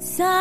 Some